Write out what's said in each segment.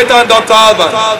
Get on Dr. Alban.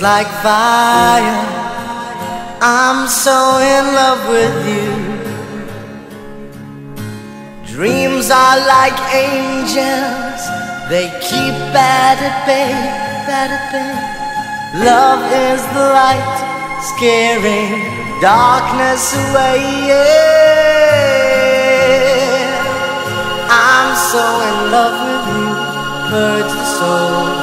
Like fire. I'm so in love with you. Dreams are like angels, they keep at bay, at bay. Love is the light, scaring darkness away. Yeah. I'm so in love with you, purge soul.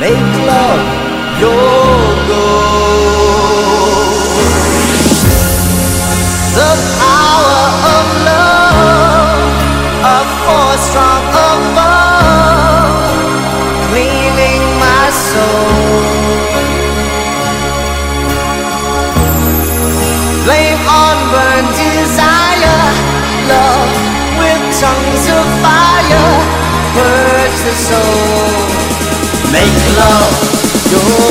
Make love your goal. The power of love, a force from above, cleaning my soul. Flame on burn desire, love with tongues of fire, purge the soul. Make love. your